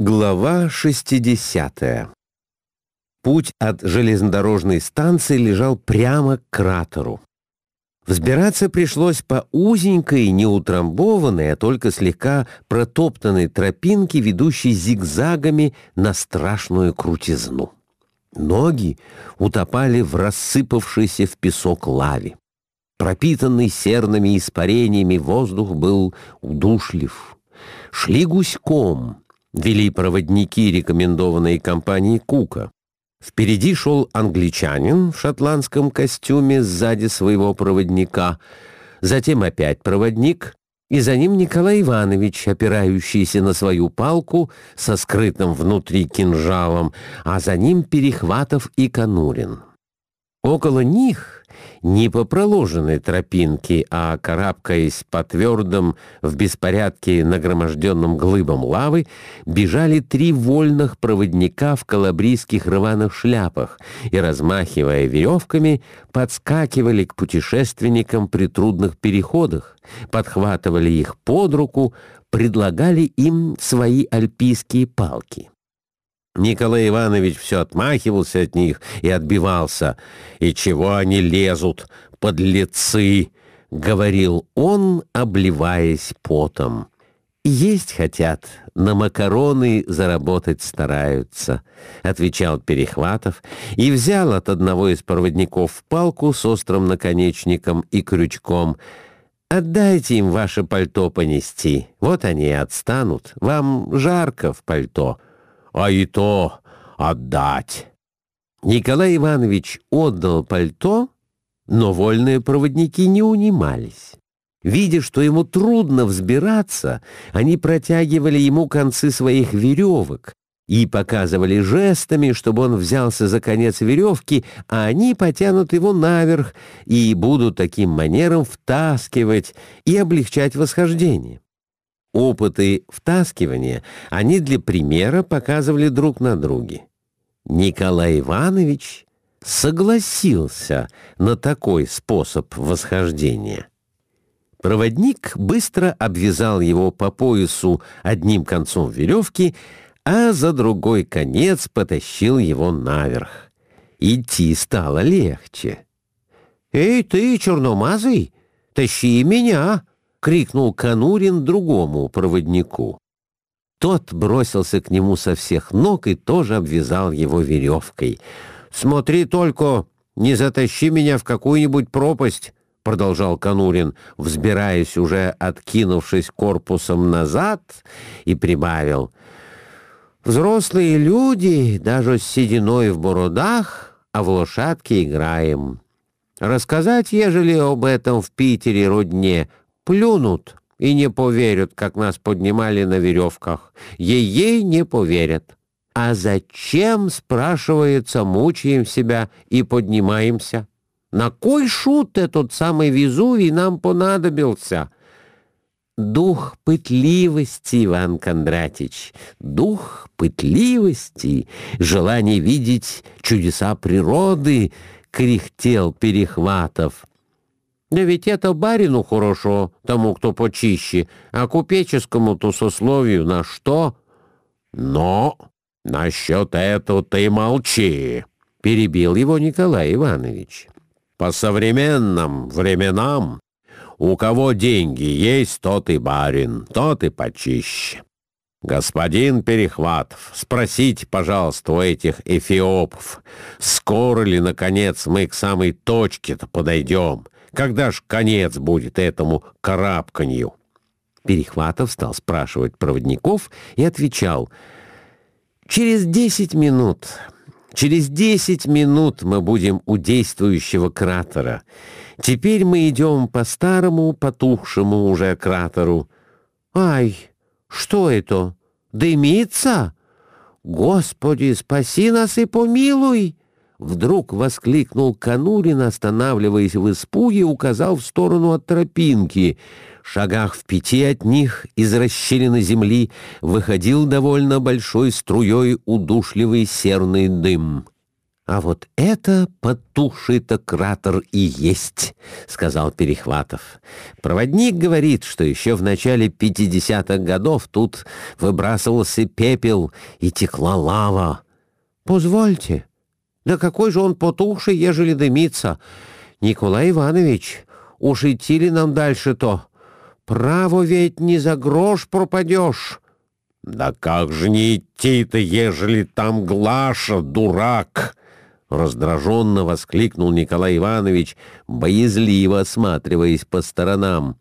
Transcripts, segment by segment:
Глава 60 Путь от железнодорожной станции лежал прямо к кратеру. Взбираться пришлось по узенькой, не утрамбованной, а только слегка протоптанной тропинке, ведущей зигзагами на страшную крутизну. Ноги утопали в рассыпавшейся в песок лаве. Пропитанный серными испарениями воздух был удушлив. Шли гуськом — вели проводники, рекомендованные компанией Кука. Впереди шел англичанин в шотландском костюме сзади своего проводника, затем опять проводник, и за ним Николай Иванович, опирающийся на свою палку со скрытым внутри кинжалом, а за ним Перехватов и Конурин. Около них не по проложенной тропинке, а карабкаясь по твердым в беспорядке нагроможденным глыбам лавы, бежали три вольных проводника в калабрийских рваных шляпах и, размахивая веревками, подскакивали к путешественникам при трудных переходах, подхватывали их под руку, предлагали им свои альпийские палки. Николай Иванович все отмахивался от них и отбивался. «И чего они лезут, подлецы?» — говорил он, обливаясь потом. «Есть хотят, на макароны заработать стараются», — отвечал Перехватов и взял от одного из проводников палку с острым наконечником и крючком. «Отдайте им ваше пальто понести, вот они и отстанут. Вам жарко в пальто» а и то отдать. Николай Иванович отдал пальто, но вольные проводники не унимались. Видя, что ему трудно взбираться, они протягивали ему концы своих веревок и показывали жестами, чтобы он взялся за конец веревки, а они потянут его наверх и будут таким манером втаскивать и облегчать восхождение. Опыты втаскивания они для примера показывали друг на друге. Николай Иванович согласился на такой способ восхождения. Проводник быстро обвязал его по поясу одним концом веревки, а за другой конец потащил его наверх. Идти стало легче. «Эй, ты, черномазый, тащи меня!» — крикнул Конурин другому проводнику. Тот бросился к нему со всех ног и тоже обвязал его веревкой. «Смотри только, не затащи меня в какую-нибудь пропасть!» — продолжал Конурин, взбираясь уже, откинувшись корпусом назад, и прибавил. «Взрослые люди, даже с сединой в бородах, а в лошадке играем. Рассказать, ежели об этом в Питере родне, плюнут и не поверят, как нас поднимали на веревках. Ей-ей не поверят. А зачем, спрашивается, мучаем себя и поднимаемся? На кой шут этот самый Везувий нам понадобился? Дух пытливости, Иван Кондратич, дух пытливости, желание видеть чудеса природы, кряхтел Перехватов. Да ведь это барину хорошо, тому, кто почище, а купеческому-то сословию на что? Но насчет этого ты молчи, — перебил его Николай Иванович. По современным временам у кого деньги есть, тот и барин, тот и почище. «Господин Перехватов, спросите, пожалуйста, у этих эфиопов, скоро ли, наконец, мы к самой точке-то подойдем?» Когда ж конец будет этому карабканью?» Перехватов стал спрашивать проводников и отвечал. «Через десять минут, через десять минут мы будем у действующего кратера. Теперь мы идем по старому, потухшему уже кратеру. Ай, что это? Дымится? Господи, спаси нас и помилуй!» Вдруг воскликнул Конурин, останавливаясь в испуге, указал в сторону от тропинки. Шагах в пяти от них из расщелины земли выходил довольно большой струей удушливый серный дым. «А вот это потухший-то кратер и есть», — сказал Перехватов. «Проводник говорит, что еще в начале 50-х годов тут выбрасывался пепел и текла лава». «Позвольте, да какой же он потухший, ежели дымится? Николай Иванович, уж идти ли нам дальше-то? Право ведь не за грош пропадешь». «Да как же не идти-то, ежели там Глаша, дурак!» Раздраженно воскликнул Николай Иванович, боязливо осматриваясь по сторонам.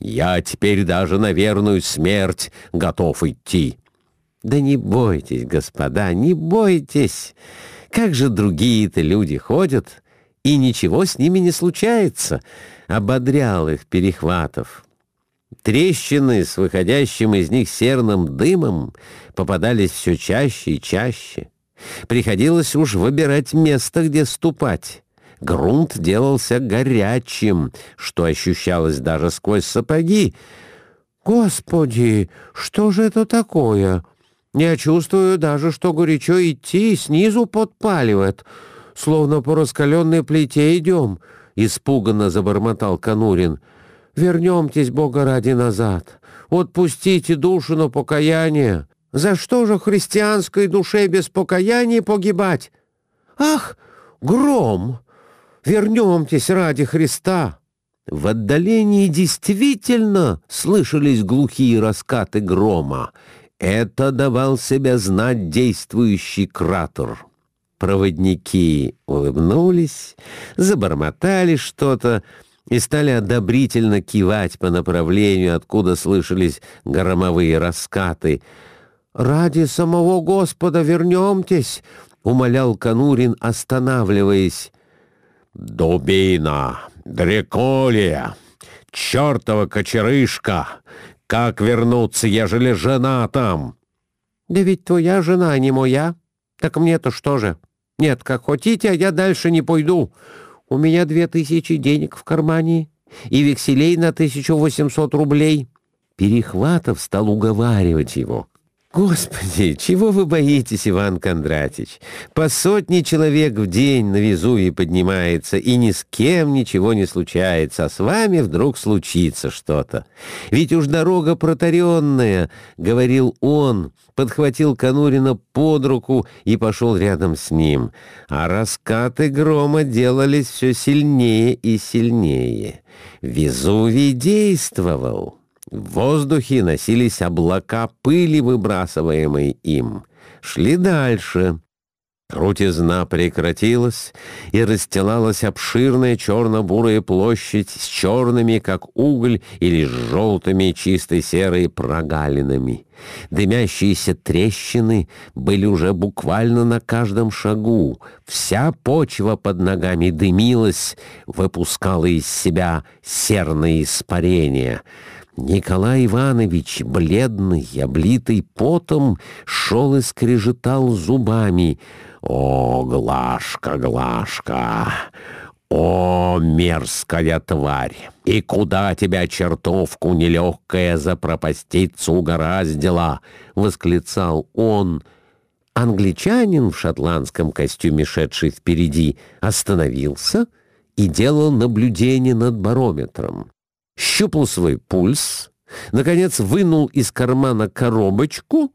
«Я теперь даже на верную смерть готов идти». «Да не бойтесь, господа, не бойтесь. Как же другие-то люди ходят, и ничего с ними не случается», — ободрял их Перехватов. Трещины с выходящим из них серным дымом попадались все чаще и чаще. Приходилось уж выбирать место, где ступать. Грунт делался горячим, что ощущалось даже сквозь сапоги. «Господи, что же это такое? Я чувствую даже, что горячо идти, снизу подпаливает, словно по раскаленной плите идем», — испуганно забормотал Конурин. «Вернемтесь, Бога ради, назад. Отпустите душу на покаяние». За что же христианской душе без покаяния погибать? Ах, гром! Вернемтесь ради Христа!» В отдалении действительно слышались глухие раскаты грома. Это давал себя знать действующий кратер. Проводники улыбнулись, забормотали что-то и стали одобрительно кивать по направлению, откуда слышались громовые раскаты — «Ради самого Господа вернемтесь!» — умолял Конурин, останавливаясь. «Дубина! Дреколия! Чертова кочерышка! Как вернуться, ежели жена там?» «Да ведь твоя жена, а не моя. Так мне-то что же? Нет, как хотите, а я дальше не пойду. У меня две тысячи денег в кармане и векселей на тысячу восемьсот рублей». Перехватов стал уговаривать его. «Господи, чего вы боитесь, Иван Кондратич? По сотне человек в день на Везувий поднимается, и ни с кем ничего не случается, а с вами вдруг случится что-то. Ведь уж дорога протаренная», — говорил он, подхватил Конурина под руку и пошел рядом с ним. А раскаты грома делались все сильнее и сильнее. Везувий действовал. В воздухе носились облака пыли, выбрасываемой им. Шли дальше. Крутизна прекратилась, и расстилалась обширная черно-бурая площадь с черными, как уголь, или с желтыми чистой серой прогалинами. Дымящиеся трещины были уже буквально на каждом шагу. Вся почва под ногами дымилась, выпускала из себя серные испарения — Николай Иванович, бледный, облитый потом, шел и скрежетал зубами. «О, Глашка, Глашка! О, мерзкая тварь! И куда тебя чертовку нелегкая за пропастицу угораздила?» — восклицал он. Англичанин в шотландском костюме, шедший впереди, остановился и делал наблюдение над барометром щупал свой пульс, наконец вынул из кармана коробочку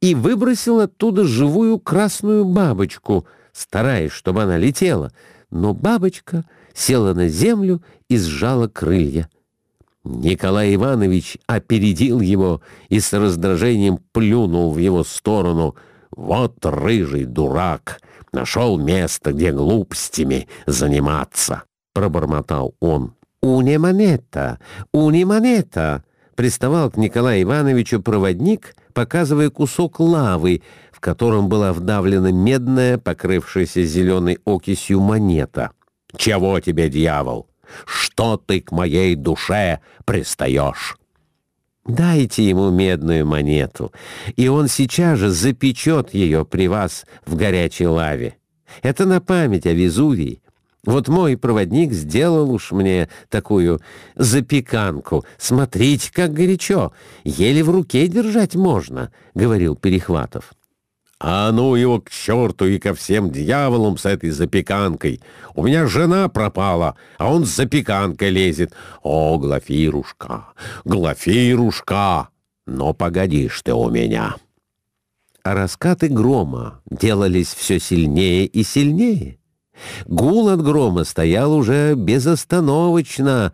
и выбросил оттуда живую красную бабочку, стараясь, чтобы она летела, но бабочка села на землю и сжала крылья. Николай Иванович опередил его и с раздражением плюнул в его сторону. «Вот рыжий дурак! Нашел место, где глупостями заниматься!» — пробормотал он. «Уне монета! Уне монета!» приставал к Николаю Ивановичу проводник, показывая кусок лавы, в котором была вдавлена медная, покрывшаяся зеленой окисью монета. «Чего тебе, дьявол? Что ты к моей душе пристаешь?» Дайте ему медную монету, и он сейчас же запечет ее при вас в горячей лаве. Это на память о Везувии. Вот мой проводник сделал уж мне такую запеканку. Смотрите, как горячо. Еле в руке держать можно, — говорил Перехватов. А ну его к черту и ко всем дьяволам с этой запеканкой. У меня жена пропала, а он с запеканкой лезет. О, Глафирушка, Глафирушка, но погодишь ты у меня. А раскаты грома делались все сильнее и сильнее. Гул от грома стоял уже безостановочно,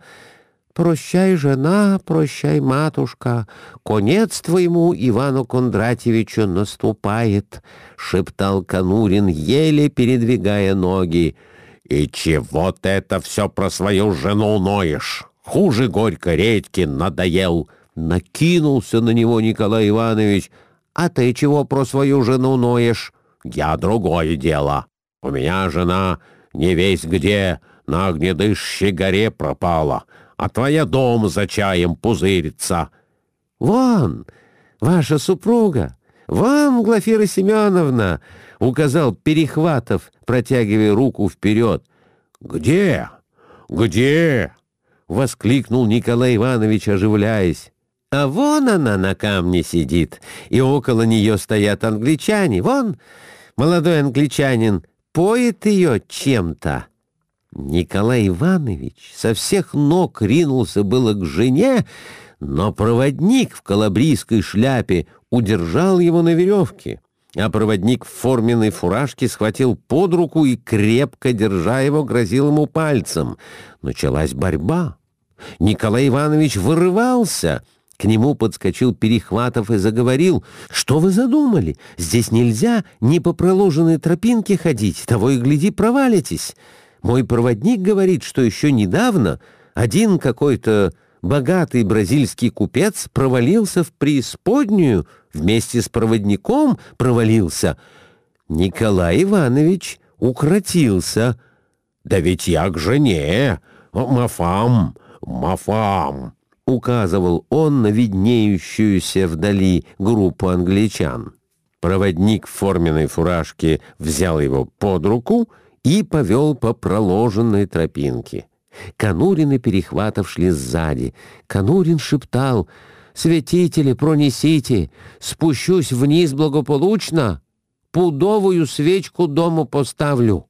«Прощай, жена, прощай, матушка, конец твоему Ивану Кондратьевичу наступает», — шептал Конурин, еле передвигая ноги. «И чего ты это все про свою жену ноешь? Хуже горько Редькин надоел!» Накинулся на него Николай Иванович. «А ты чего про свою жену ноешь?» «Я другое дело. У меня жена не весь где, на огнедышащей горе пропала» а твоя дом за чаем пузырится. — Вон, ваша супруга, вам, Глафира Семеновна, — указал Перехватов, протягивая руку вперед. — Где? Где? — воскликнул Николай Иванович, оживляясь. А вон она на камне сидит, и около нее стоят англичане. Вон, молодой англичанин поет ее чем-то. Николай Иванович со всех ног ринулся было к жене, но проводник в калабрийской шляпе удержал его на веревке, а проводник в форменной фуражке схватил под руку и, крепко держа его, грозил ему пальцем. Началась борьба. Николай Иванович вырывался — к нему подскочил Перехватов и заговорил. «Что вы задумали? Здесь нельзя ни по проложенной тропинке ходить, того и гляди, провалитесь. Мой проводник говорит, что еще недавно один какой-то богатый бразильский купец провалился в преисподнюю, вместе с проводником провалился. Николай Иванович укротился. «Да ведь я к жене! Мафам! Мафам!» — указывал он на виднеющуюся вдали группу англичан. Проводник в форменной фуражке взял его под руку — и повел по проложенной тропинке. Конурин и Перехватов шли сзади. Конурин шептал «Светители, пронесите! Спущусь вниз благополучно! Пудовую свечку дому поставлю!»